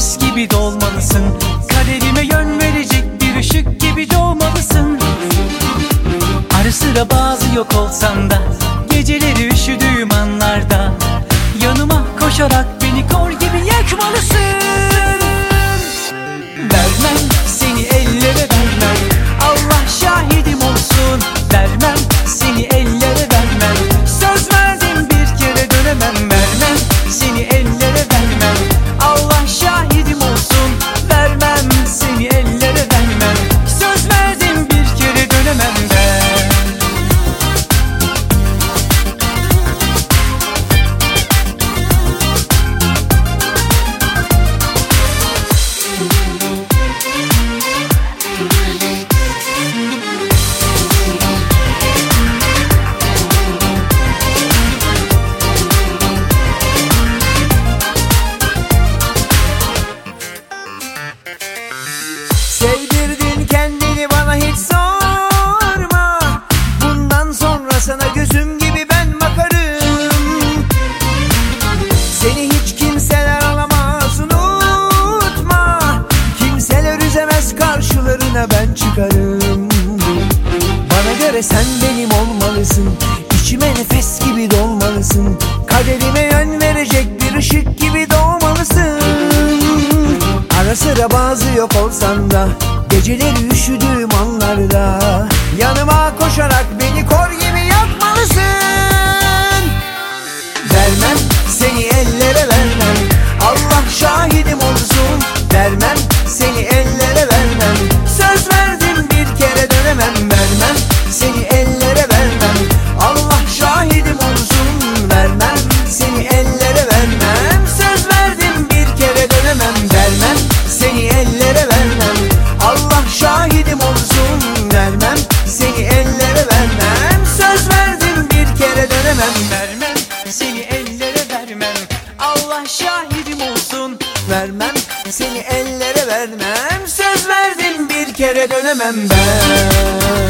Nefes gibi dolmalısın. Kaderime yön verecek bir ışık gibi doğmalısın. Ara sıra bazı yok olsan da Geceleri üşüdüğüm anlarda Yanıma koşarak beni kor gibi yakmalısın. Çıkarım. Bana göre sen benim olmalısın. İçime nefes gibi dolmalısın. Kaderime yön verecek bir ışık gibi doğmalısın. Ara sıra bazı yok olsan da Geceleri üşüdüğüm anlarda Yanıma koşarak beni kor gibi yakmalısın Vermem seni ellere vermem. Allah şahidim olsun. Vermem seni ellere vermem kere dönemem ben